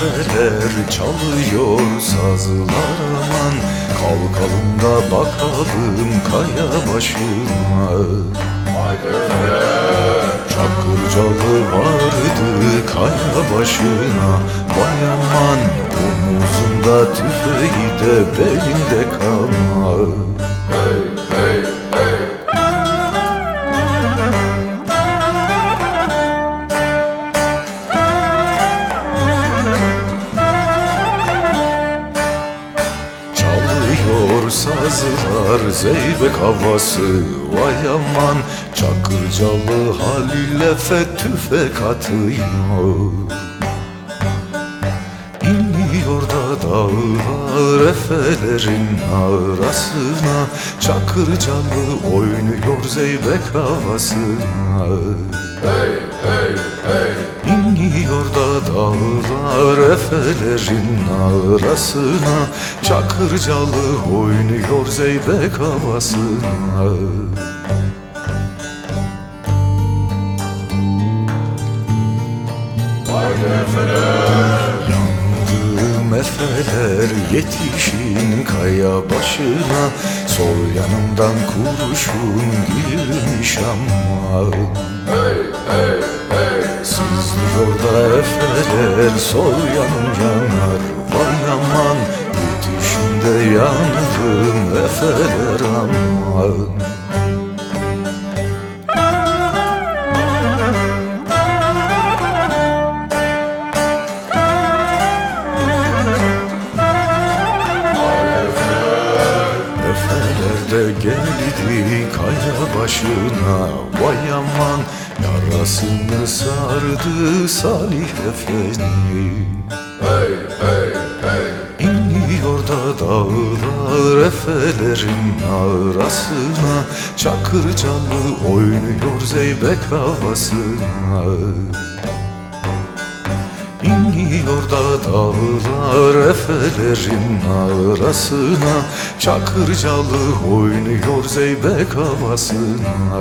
efeler çalıyor sazlar aman. Kalkalım da bakalım kaya başına Çakırcalı vardı kaya başına. Vay aman omuzunda tüfeği de belinde kama Çalıyor sazlar zeybek havası. Vay aman Çakırcalı Halil Efe tüfek atıyor İniyor da dağlar efelerin arasına. Çakırcalı oynuyor zeybek havasına. İniyor da dağlar efelerin arasına Çakırcalı oynuyor zeybek havasına. Yandım efeler yetişin kaya başına Sol yanımdan kurşun girmiş ama Sızlıyor da efeler sol yanım yanar. Vay aman yetişin de yandım efeler aman geldi kaya başına Vay aman yarasını sardı Salih Efendi. İniyor da dağlar efelerin arasına Çakırcalı oynuyor zeybek havasına İniyor da dağlar efelerin arasına Çakırcalı oynuyor zeybek havasına